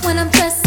when I'm dressed